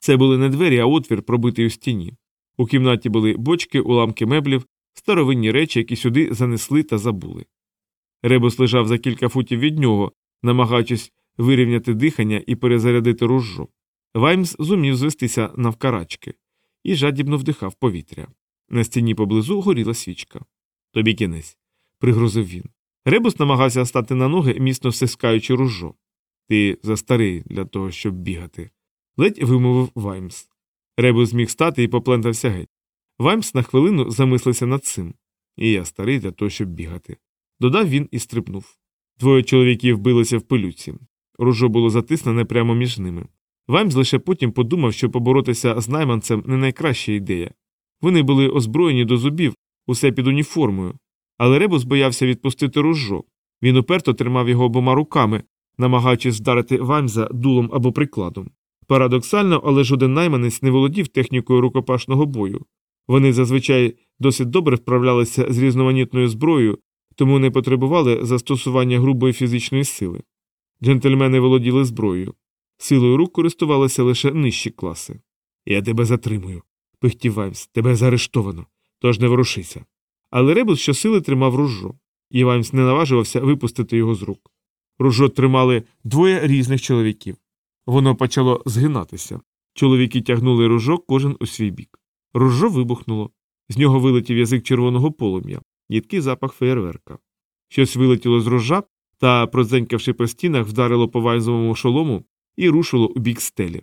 Це були не двері, а отвір, пробитий у стіні. У кімнаті були бочки, уламки меблів, старовинні речі, які сюди занесли та забули. Ребус лежав за кілька футів від нього, намагаючись вирівняти дихання і перезарядити ружжо. Ваймс зумів звестися навкарачки і жадібно вдихав повітря. На стіні поблизу горіла свічка. Тобі кінець, пригрозив він. Ребус намагався стати на ноги, міцно стискаючи ружжо. Ти застарий для того, щоб бігати. Ледь вимовив Ваймс. Ребус зміг стати і поплентався геть. Ваймс на хвилину замислився над цим. І я старий для того, щоб бігати. Додав він і стрибнув. Двоє чоловіків билися в пилюці. Ружо було затиснене прямо між ними. Ваймс лише потім подумав, що поборотися з найманцем не найкраща ідея. Вони були озброєні до зубів, усе під уніформою. Але Ребус боявся відпустити ружо. Він уперто тримав його обома руками, намагаючись вдарити Ваймза дулом або прикладом. Парадоксально, але жоден найманець не володів технікою рукопашного бою. Вони зазвичай досить добре вправлялися з різноманітною зброєю, тому не потребували застосування грубої фізичної сили. Джентльмени володіли зброєю. Силою рук користувалися лише нижчі класи. Я тебе затримую, пихтів Ваймс, тебе заарештовано, тож не ворушися. Але Ребус щосили тримав ружжо, і Ваймс не наважувався випустити його з рук. Ружо тримали двоє різних чоловіків. Воно почало згинатися. Чоловіки тягнули ружок кожен у свій бік. Ружо вибухнуло. З нього вилетів язик червоного полум'я, їдкий запах феєрверка. Щось вилетіло з ружа та, продзенькавши по стінах, вдарило по вайзовому шолому і рушило у бік стелі.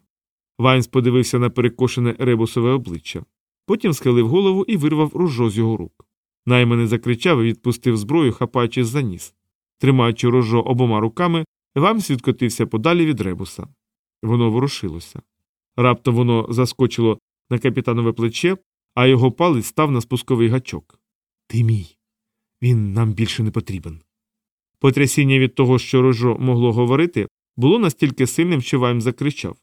Ваймс подивився на перекошене ребусове обличчя. Потім схилив голову і вирвав ружо з його рук. Найманий закричав і відпустив зброю, хапаючись за ніс. Тримаючи ружо обома руками, Ваймс відкотився подалі від ребуса. Воно ворушилося. Раптом воно заскочило на капітанове плече, а його палець став на спусковий гачок. Ти мій. Він нам більше не потрібен. Потрясіння від того, що ружо могло говорити, було настільки сильним, що Вайм закричав.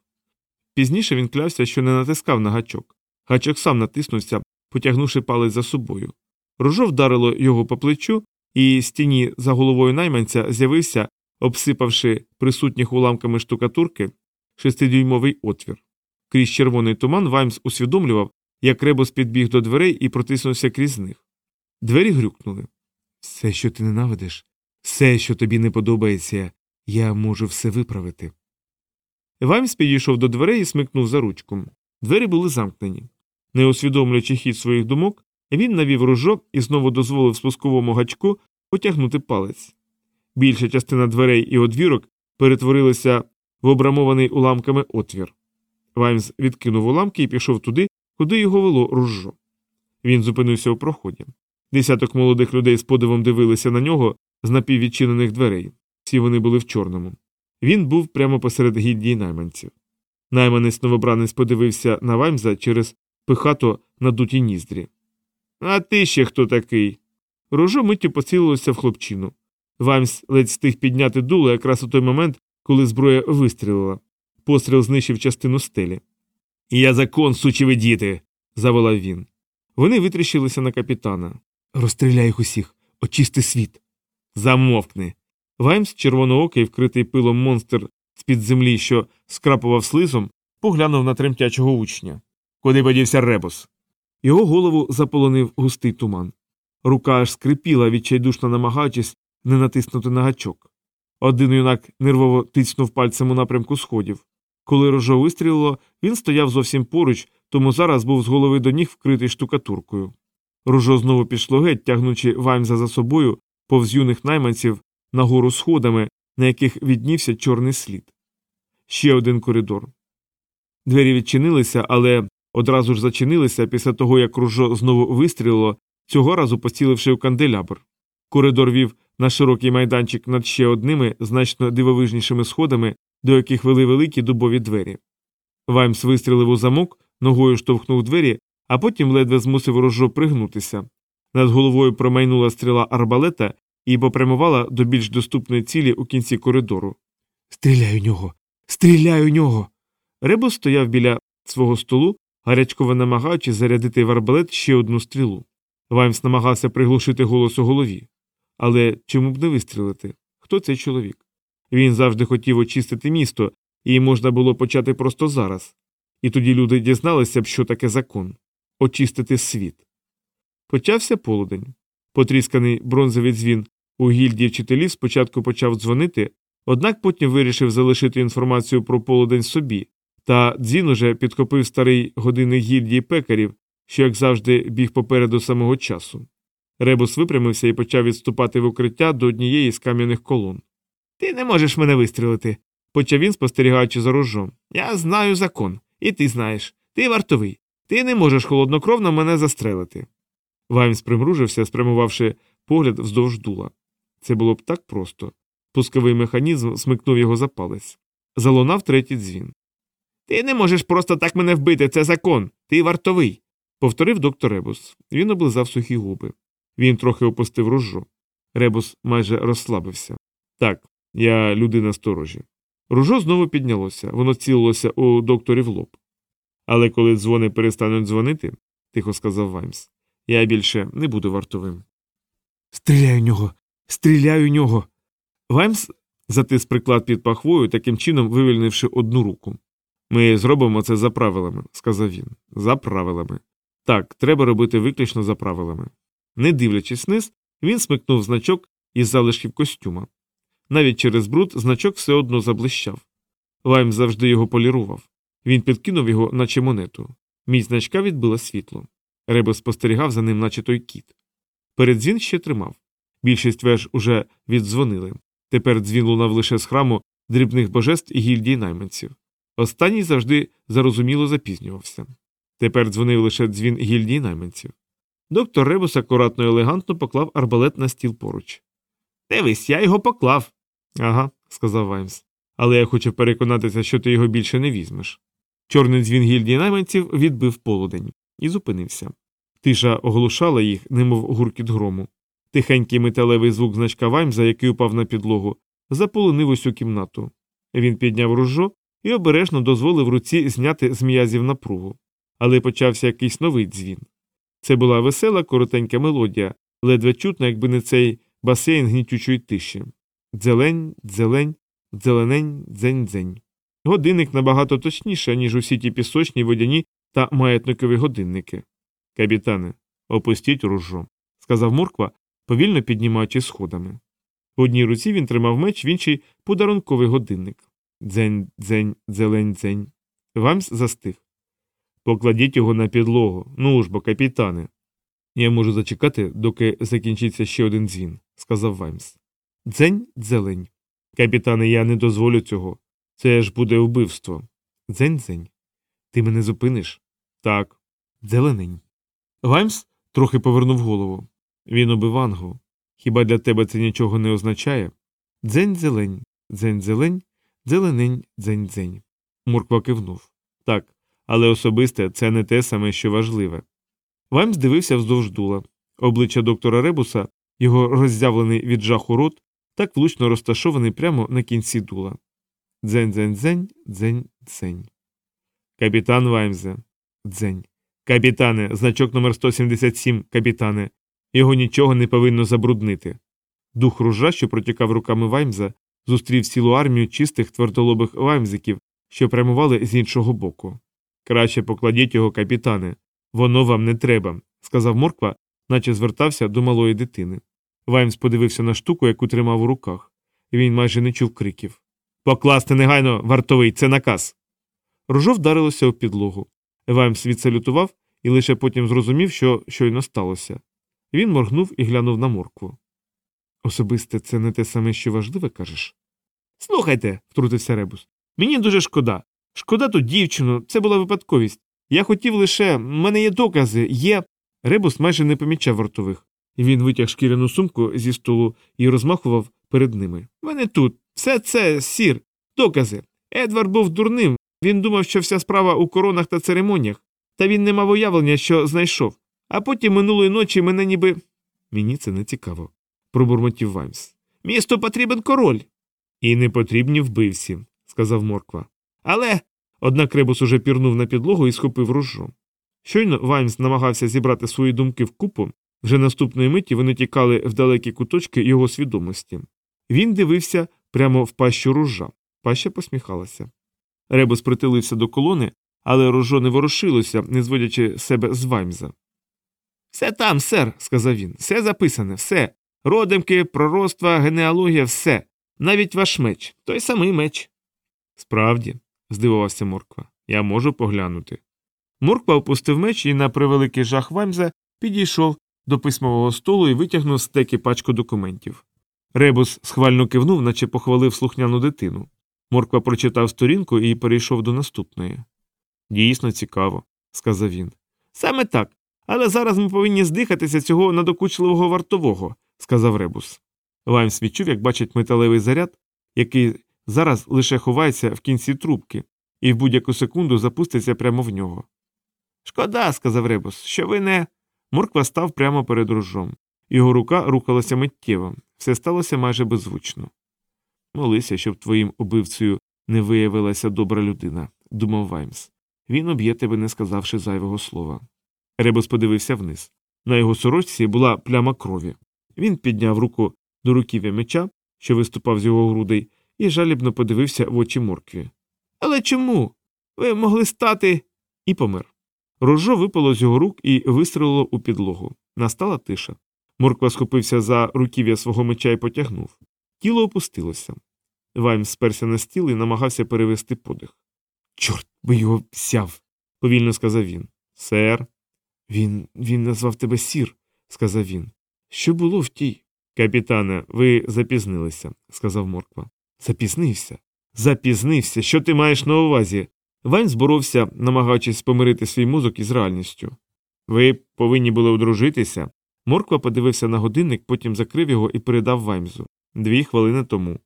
Пізніше він клявся, що не натискав на гачок. Гачок сам натиснувся, потягнувши палець за собою. Рожо вдарило його по плечу, і з тіні за головою найманця з'явився, обсипавши присутніх уламками штукатурки, шестидюймовий отвір. Крізь червоний туман Ваймс усвідомлював, як ребус підбіг до дверей і протиснувся крізь них. Двері грюкнули. Все, що ти ненавидиш, все, що тобі не подобається, я можу все виправити. Ваймс підійшов до дверей і смикнув за ручку. Двері були замкнені. Не усвідомлюючи хід своїх думок, він навів ружо і знову дозволив спусковому гачку потягнути палець. Більша частина дверей і одвірок перетворилися в обрамований уламками отвір. Ваймс відкинув уламки і пішов туди, куди його вело ружжо. Він зупинився у проході. Десяток молодих людей з подивом дивилися на нього з напіввідчинених дверей. Всі вони були в чорному. Він був прямо посеред гільдії найманців. Найманець новобранець подивився на Ваймза через пихато надуті ніздрі. А ти ще хто такий? Ружо миттю поцілилося в хлопчину. Ваймс ледь встиг підняти дуло якраз у той момент, коли зброя вистрілила. Постріл знищив частину стелі. Я закон, сучеві діти. заволав він. Вони витріщилися на капітана. Розстріляй їх усіх, очисти світ. Замовкни. Ваймс, червоноокий, вкритий пилом монстр з під землі, що скрапував слизом, поглянув на тремтячого учня. Куди подівся ребус? Його голову заполонив густий туман. Рука аж скрипіла, відчайдушно намагаючись не натиснути на гачок. Один юнак нервово тицнув пальцем у напрямку сходів. Коли рожо вистрілило, він стояв зовсім поруч, тому зараз був з голови до ніг вкритий штукатуркою. Ружо знову пішло геть, тягнучи Ваймза за собою повз юних найманців нагору сходами, на яких віднівся чорний слід. Ще один коридор. Двері відчинилися, але одразу ж зачинилися після того, як ружо знову вистрілило, цього разу поціливши в канделябр. Коридор вів на широкий майданчик над ще одними значно дивовижнішими сходами, до яких вели великі дубові двері. Ваймс вистрілив у замок, ногою штовхнув двері, а потім ледве змусив рожо пригнутися. Над головою промайнула стріла арбалета і попрямувала до більш доступної цілі у кінці коридору. Стріляй у нього! Стріляй у нього! Ребус стояв біля свого столу, гарячково намагаючись зарядити в арбалет ще одну стрілу. Ваймс намагався приглушити голос у голові. Але чому б не вистрілити? Хто цей чоловік? Він завжди хотів очистити місто, і можна було почати просто зараз. І тоді люди дізналися б, що таке закон очистити світ. Почався полудень. Потрісканий бронзовий дзвін у гільдії вчителів спочатку почав дзвонити, однак потім вирішив залишити інформацію про полудень собі, та дзвін уже підхопив старий годинник гільдії пекарів, що, як завжди, біг попереду самого часу. Ребус випрямився і почав відступати в укриття до однієї з кам'яних колон. Ти не можеш мене вистрілити, почав він, спостерігаючи за рожом. Я знаю закон, і ти знаєш. Ти вартовий. Ти не можеш холоднокровно мене застрелити. Ваймс примружився, спрямувавши погляд вздовж дула. Це було б так просто. Пусковий механізм смикнув його за палець. Залунав третій дзвін. Ти не можеш просто так мене вбити, це закон. Ти вартовий. повторив доктор Ребус. Він облизав сухі губи. Він трохи опустив ружжо. Ребус майже розслабився. Так, я людина сторожі. Ружо знову піднялося, воно цілилося у докторі в лоб. Але коли дзвони перестануть дзвонити, тихо сказав Ваймс, я більше не буду вартовим. Стріляй у нього, стріляй у нього. Ваймс затис приклад під пахвою, таким чином вивільнивши одну руку. Ми зробимо це за правилами, сказав він. За правилами. Так, треба робити виключно за правилами. Не дивлячись вниз, він смикнув значок із залишків костюма. Навіть через бруд значок все одно заблищав. Вайм завжди його полірував. Він підкинув його, наче монету. Міць значка відбила світло. Ребе спостерігав за ним, наче той кіт. Передзвін ще тримав. Більшість веж уже віддзвонили. Тепер дзвін лунав лише з храму дрібних божеств і гільдії найманців. Останній завжди зарозуміло запізнювався. Тепер дзвонив лише дзвін гільдії найманців. Доктор Ребус акуратно і елегантно поклав арбалет на стіл поруч. Дивись, я його поклав. Ага, сказав Ваймс. Але я хочу переконатися, що ти його більше не візьмеш. Чорний дзвін гільдії найманців відбив полудень і зупинився. Тиша оглушала їх, немов гуркіт грому. Тихенький металевий звук значка Ваймза, який упав на підлогу, заполонив усю кімнату. Він підняв ружо і обережно дозволив руці зняти з м'язів напругу. Але почався якийсь новий дзвін. Це була весела, коротенька мелодія, ледве чутна, якби не цей басейн гнітючої тиші. Дзелень, дзелень, дзеленень, дзень дзень. Годинник набагато точніше, ніж усі ті пісочні, водяні та маятникові годинники. Капітане, опустіть ружо, сказав Морква, повільно піднімаючи сходами. В одній руці він тримав меч, в іншій подарунковий годинник. Дзень, дзень, дзелень, дзень. Ваймс застиг. Покладіть його на підлогу. Ну ж бо, капітане. Я можу зачекати, доки закінчиться ще один дзвін, сказав Ваймс. Дзень, дзелень. Капітане, я не дозволю цього. Це ж буде вбивство. Дзень, дзень. Ти мене зупиниш? Так. Дзеленень. Ваймс трохи повернув голову. Він убив Ангу. Хіба для тебе це нічого не означає? Дзень зелень, дзень зелень, зеленень, дзень дзень. Мурква кивнув. Так, але особисте це не те саме, що важливе. Ваймс дивився вздовж дула. Обличчя доктора Ребуса, його роззявлений від жаху рот, так влучно розташований прямо на кінці дула. Дзень дзень дзень, дзень дзень. Капітан Ваймзе. Дзень. Капітане, значок номер 177, капітане. Його нічого не повинно забруднити. Дух ружа, що протікав руками Ваймза, зустрів цілу армію чистих твердолобих ваймзиків, що прямували з іншого боку. Краще покладіть його, капітане. Воно вам не треба, сказав Морква, наче звертався до малої дитини. Ваймс подивився на штуку, яку тримав у руках. Він майже не чув криків. Покласти негайно, вартовий, це наказ. Ружо вдарилося у підлогу. Ваймс відсалютував і лише потім зрозумів, що щойно сталося. Він моргнув і глянув на моркву. Особисте, це не те саме, що важливе, кажеш? Слухайте, втрутився Ребус. Мені дуже шкода. Шкода ту дівчину, це була випадковість. Я хотів лише. в мене є докази, є. Ребус майже не помічав вартових. Він витяг шкіряну сумку зі столу і розмахував перед ними. Вони тут. Все це сір, докази. Едвард був дурним. Він думав, що вся справа у коронах та церемоніях, та він не мав уявлення, що знайшов. А потім минулої ночі мене ніби. Мені це не цікаво, пробурмотів Ваймс. Місту потрібен король. І не потрібні вбивці, сказав Морква. Але. Однак Ребус уже пірнув на підлогу і схопив ружжо. Щойно Ваймс намагався зібрати свої думки вкупу, вже наступної миті вони тікали в далекі куточки його свідомості. Він дивився прямо в пащу ружжа. Паща посміхалася. Ребус притулився до колони, але рожо не ворушилося, не зводячи себе з Ваймза. Все там, сер, сказав він, все записане, все. Родимки, пророцтва, генеалогія, все. Навіть ваш меч, той самий меч. Справді, здивувався Морква, я можу поглянути. Морква опустив меч і на превеликий жах Ваймза підійшов до письмового столу і витягнув з теки пачку документів. Ребус схвально кивнув, наче похвалив слухняну дитину. Морква прочитав сторінку і перейшов до наступної. Дійсно цікаво, сказав він. Саме так. Але зараз ми повинні здихатися цього надокучливого вартового, сказав Ребус. Ваймс відчув, як бачить металевий заряд, який зараз лише ховається в кінці трубки, і в будь-яку секунду запуститься прямо в нього. Шкода, сказав Ребус, що ви не. Морква став прямо перед ружом. Його рука рухалася миттєво, все сталося майже беззвучно. Молися, щоб твоїм убивцею не виявилася добра людина, думав Ваймс. Він об'є тебе, не сказавши зайвого слова. Ребус подивився вниз. На його сорочці була пляма крові. Він підняв руку до руків'я меча, що виступав з його грудей, і жалібно подивився в очі моркві. Але чому? Ви могли стати. і помер. Рожо випало з його рук і вистрелило у підлогу. Настала тиша. Морква схопився за руків'я свого меча і потягнув. Тіло опустилося. Ваймс сперся на стіл і намагався перевести подих. Чорт би його взяв, повільно сказав він. Сер. Він він назвав тебе сір, сказав він. Що було в тій? Капітане, ви запізнилися, сказав Морква. Запізнився. Запізнився. Що ти маєш на увазі? Ваймс зборовся, намагаючись помирити свій мозок із реальністю. Ви повинні були одружитися. Морква подивився на годинник, потім закрив його і передав Ваймзу. Дві хвилини тому.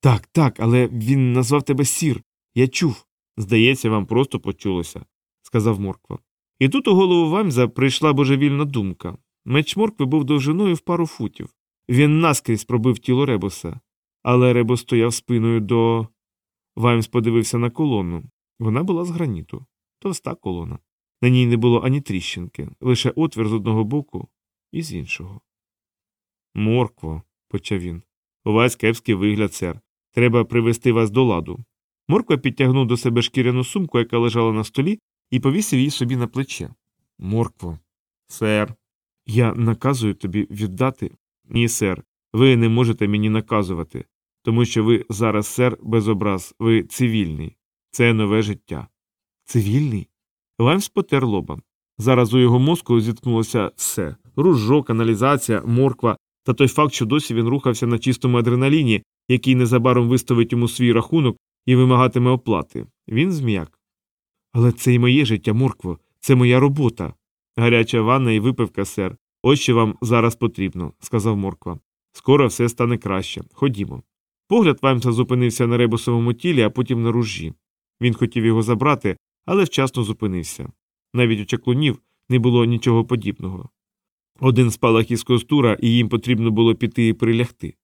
Так, так, але він назвав тебе сір. Я чув. Здається, вам просто почулося, сказав Морква. І тут у голову Ваймза прийшла божевільна думка. Меч Моркви був довжиною в пару футів. Він наскрізь пробив тіло Ребуса. Але Ребус стояв спиною до. Ваймс подивився на колону. Вона була з граніту, товста колона. На ній не було ані тріщинки, лише отвір з одного боку і з іншого. Моркво, почав він. У вас кепський вигляд, сер. Треба привести вас до ладу. Морква підтягнув до себе шкіряну сумку, яка лежала на столі, і повісив її собі на плече. Моркво. Сер. Я наказую тобі віддати. Ні, сер. Ви не можете мені наказувати, тому що ви зараз, сер, без образ, ви цивільний. Це нове життя. Цивільний? Лаймс потер лоба. Зараз у його мозку зіткнулося все ружо, каналізація, морква та той факт, що досі він рухався на чистому адреналіні, який незабаром виставить йому свій рахунок і вимагатиме оплати. Він зм'як. Але це і моє життя, моркво, це моя робота. Гаряча ванна і випивка, сер. Ось що вам зараз потрібно, сказав Морква. Скоро все стане краще. Ходімо. Погляд Ваймса зупинився на ребусовому тілі, а потім на ружі. Він хотів його забрати, але вчасно зупинився. Навіть у чаклунів не було нічого подібного. Один спалах із костура, і їм потрібно було піти і прилягти.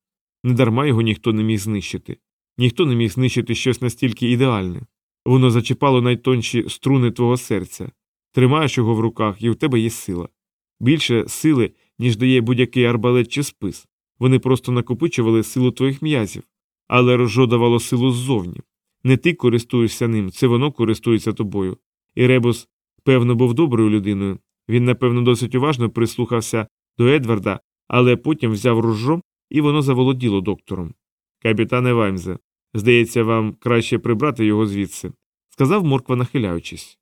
Недарма його ніхто не міг знищити. Ніхто не міг знищити щось настільки ідеальне. Воно зачіпало найтонші струни твого серця. Тримаєш його в руках, і в тебе є сила. Більше сили, ніж дає будь-який арбалет чи спис. Вони просто накопичували силу твоїх м'язів, але рожо давало силу ззовні. Не ти користуєшся ним, це воно користується тобою. І Ребус, певно, був доброю людиною. Він, напевно, досить уважно прислухався до Едварда, але потім взяв ружо, і воно заволоділо доктором. Капітане Ваймзе, здається, вам краще прибрати його звідси, сказав Морква, нахиляючись.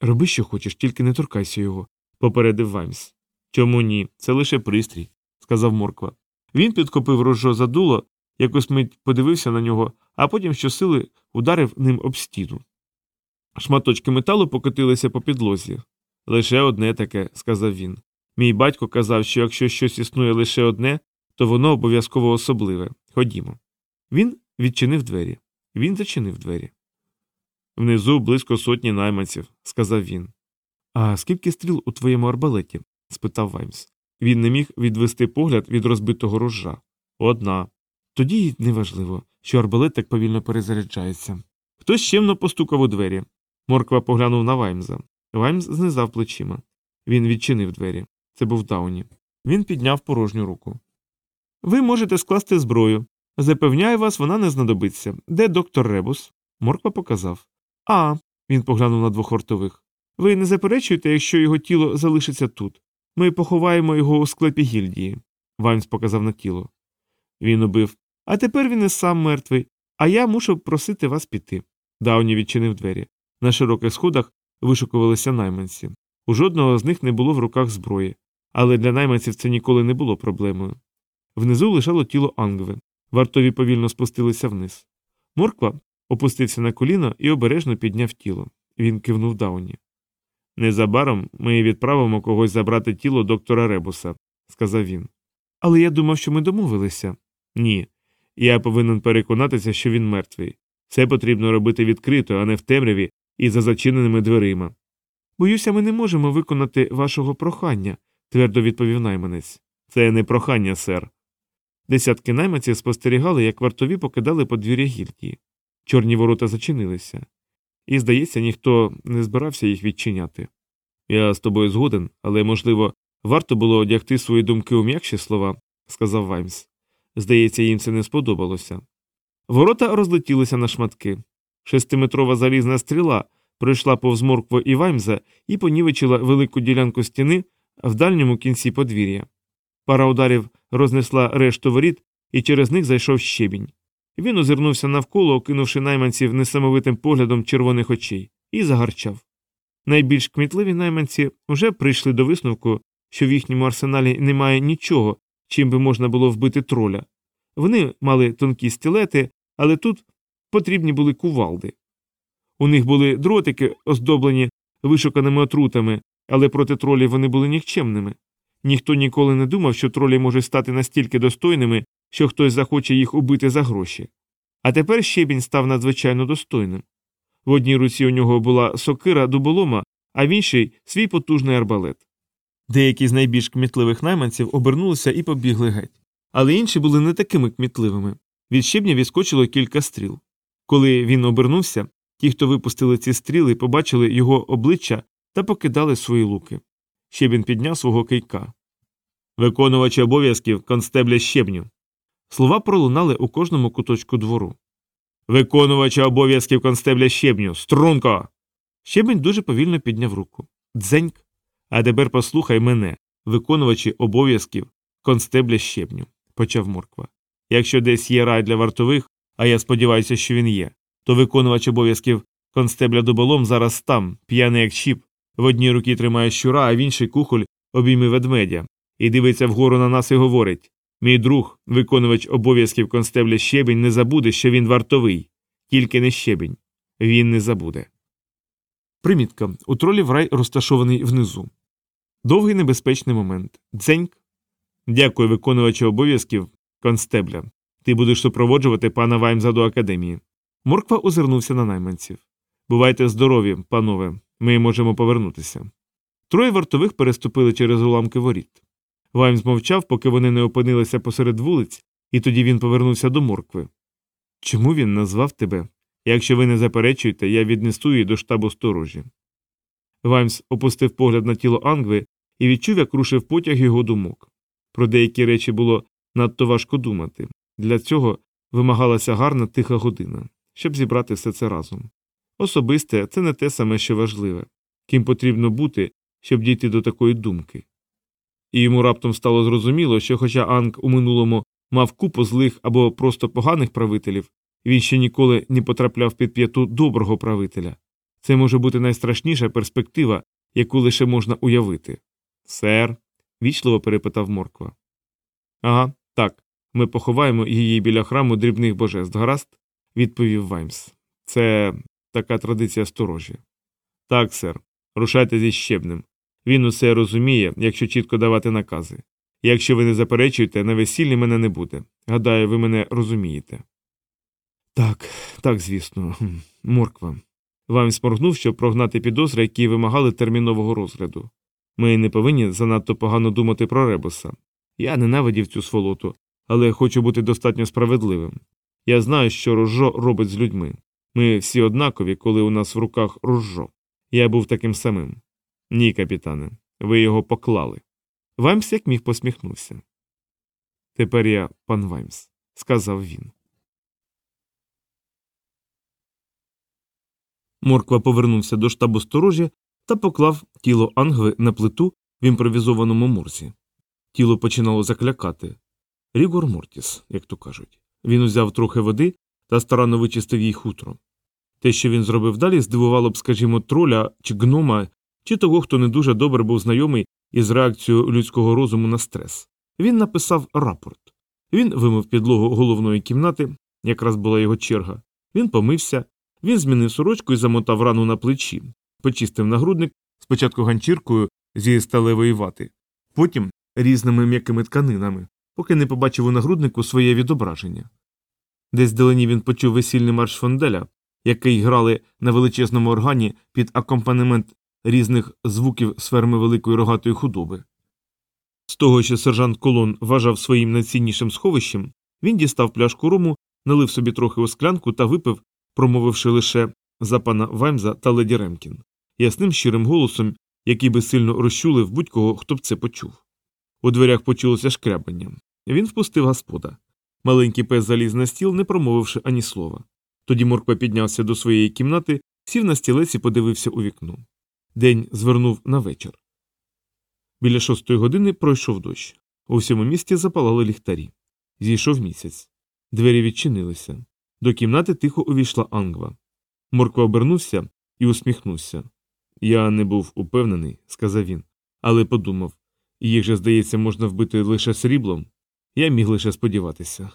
Роби, що хочеш, тільки не торкайся його, попередив Ваймс. Чому ні? Це лише пристрій, сказав Морква. Він підхопив ружо за дуло, якось мить подивився на нього, а потім щосили ударив ним об стіну. Шматочки металу покотилися по підлозі. Лише одне таке, сказав він. Мій батько казав, що якщо щось існує лише одне, то воно обов'язково особливе. Ходімо. Він відчинив двері. Він зачинив двері. Внизу близько сотні найманців, сказав він. А скільки стріл у твоєму арбалеті? спитав Ваймс. Він не міг відвести погляд від розбитого рожжа. Одна. Тоді неважливо, що арбалет так повільно перезаряджається. Хтось щемно постукав у двері. Морква поглянув на Ваймза. Ваймс знизав плечима. Він відчинив двері. Це був Дауні. Він підняв порожню руку. Ви можете скласти зброю. Запевняю вас, вона не знадобиться. Де доктор Ребус? Морква показав. А, Він поглянув на двох вартових. Ви не заперечуєте, якщо його тіло залишиться тут. Ми поховаємо його у склепі гільдії. Ваймс показав на тіло. Він убив. А тепер він і сам мертвий, а я мушу просити вас піти. Дауні відчинив двері. На широких сходах вишукувалися найманці. У жодного з них не було в руках зброї, але для найманців це ніколи не було проблемою. Внизу лежало тіло Ангви. Вартові повільно спустилися вниз. Морква опустився на коліно і обережно підняв тіло. Він кивнув Дауні. Незабаром ми відправимо когось забрати тіло доктора Ребуса, сказав він. Але я думав, що ми домовилися. Ні. Я повинен переконатися, що він мертвий. Це потрібно робити відкрито, а не в темряві і за зачиненими дверима. Боюся, ми не можемо виконати вашого прохання, твердо відповів найманець. Це не прохання, сер. Десятки найманців спостерігали, як вартові покидали подвір'я гільдії. Чорні ворота зачинилися, і, здається, ніхто не збирався їх відчиняти. Я з тобою згоден, але, можливо, варто було одягти свої думки у м'якші слова, сказав Ваймс. Здається, їм це не сподобалося. Ворота розлетілися на шматки. Шестиметрова залізна стріла пройшла повз моркву і Ваймза і понівечила велику ділянку стіни в дальньому кінці подвір'я. Пара ударів рознесла решту воріт, і через них зайшов щебінь. Він озирнувся навколо, окинувши найманців несамовитим поглядом червоних очей, і загарчав. Найбільш кмітливі найманці вже прийшли до висновку, що в їхньому арсеналі немає нічого, чим би можна було вбити троля. Вони мали тонкі стілети, але тут потрібні були кувалди. У них були дротики, оздоблені вишуканими отрутами, але проти тролів вони були нікчемними. Ніхто ніколи не думав, що тролі можуть стати настільки достойними, що хтось захоче їх убити за гроші. А тепер щебінь став надзвичайно достойним. В одній руці у нього була сокира дуболома, а в іншій свій потужний арбалет. Деякі з найбільш кмітливих найманців обернулися і побігли геть. Але інші були не такими кмітливими. Від щебня відскочило кілька стріл. Коли він обернувся, ті, хто випустили ці стріли, побачили його обличчя та покидали свої луки. Щебін підняв свого кийка. Виконувач обов'язків констебля щебню. Слова пролунали у кожному куточку двору. Виконувача обов'язків констебля щебню. Струнко. Щебень дуже повільно підняв руку. Дзеньк. А тепер послухай мене, виконувачі обов'язків констебля щебню, почав морква. Якщо десь є рай для вартових, а я сподіваюся, що він є, то виконувач обов'язків констебля дуболом зараз там, п'яний як щіп, в одній руці тримає щура, а в іншій кухоль обійме ведмедя, і дивиться вгору на нас і говорить Мій друг, виконувач обов'язків констебля щебень, не забуде, що він вартовий, тільки не щебень. Він не забуде. Примітка. У тролів рай розташований внизу. Довгий небезпечний момент. Дзеньк. Дякую, виконувачу обов'язків констебля. Ти будеш супроводжувати пана Ваймза до академії. Морква озирнувся на найманців. Бувайте здорові, панове, ми можемо повернутися. Троє вартових переступили через уламки воріт. Ваймс мовчав, поки вони не опинилися посеред вулиць, і тоді він повернувся до моркви. Чому він назвав тебе? Якщо ви не заперечуєте, я віднесу її до штабу сторожі. Ваймс опустив погляд на тіло Ангви і відчув, як рушив потяг його думок. Про деякі речі було надто важко думати. Для цього вимагалася гарна тиха година, щоб зібрати все це разом. Особисте це не те саме, що важливе, ким потрібно бути, щоб дійти до такої думки. І йому раптом стало зрозуміло, що, хоча Анг у минулому мав купу злих або просто поганих правителів, він ще ніколи не потрапляв під п'яту доброго правителя. Це може бути найстрашніша перспектива, яку лише можна уявити. Сер. вічливо перепитав Морква. Ага, так. Ми поховаємо її біля храму дрібних божеств, гаразд? відповів Ваймс. Це така традиція сторожі. Так, сер, рушайте зі щебнем. Він усе розуміє, якщо чітко давати накази. Якщо ви не заперечуєте, на весіллі мене не буде. Гадаю, ви мене розумієте. Так, так, звісно, морква. Вам сморгнув, щоб прогнати підозри, які вимагали термінового розгляду. Ми не повинні занадто погано думати про ребуса. Я ненавидів цю сволоту, але хочу бути достатньо справедливим. Я знаю, що рожжо робить з людьми. Ми всі однакові, коли у нас в руках рожжо. Я був таким самим. Ні, капітане, ви його поклали. Ваймс як міг посміхнувся. Тепер я пан Ваймс, сказав він. Морква повернувся до штабу сторожі та поклав тіло Ангви на плиту в імпровізованому морзі. Тіло починало заклякати. Рігор Мортіс, як то кажуть. Він узяв трохи води та старанно вичистив їй хутро. Те, що він зробив далі, здивувало б, скажімо, троля чи гнома, чи того, хто не дуже добре був знайомий із реакцією людського розуму на стрес. Він написав рапорт. Він вимив підлогу головної кімнати, якраз була його черга. Він помився, він змінив сорочку і замотав рану на плечі, почистив нагрудник спочатку ганчіркою зі сталевої вати, потім різними м'якими тканинами, поки не побачив у нагруднику своє відображення. Десь вдалині він почув весільний марш фонделя, який грали на величезному органі під акомпанемент різних звуків з ферми великої рогатої худоби. З того, що сержант Колон вважав своїм найціннішим сховищем, він дістав пляшку рому, налив собі трохи у склянку та випив, промовивши лише за пана Ваймза та леді Ремкін, ясним щирим голосом, який би сильно розчулив будь-кого, хто б це почув. У дверях почулося шкрябання. Він впустив господа. Маленький пес заліз на стіл, не промовивши ані слова. Тоді Морква піднявся до своєї кімнати, сів на стілець і подивився у вікно. День звернув на вечір. Біля шостої години пройшов дощ. У всьому місті запалали ліхтарі. Зійшов місяць. Двері відчинилися. До кімнати тихо увійшла Ангва. Морква обернувся і усміхнувся. Я не був упевнений, сказав він, але подумав їх же, здається, можна вбити лише сріблом. Я міг лише сподіватися.